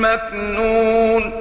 مكنون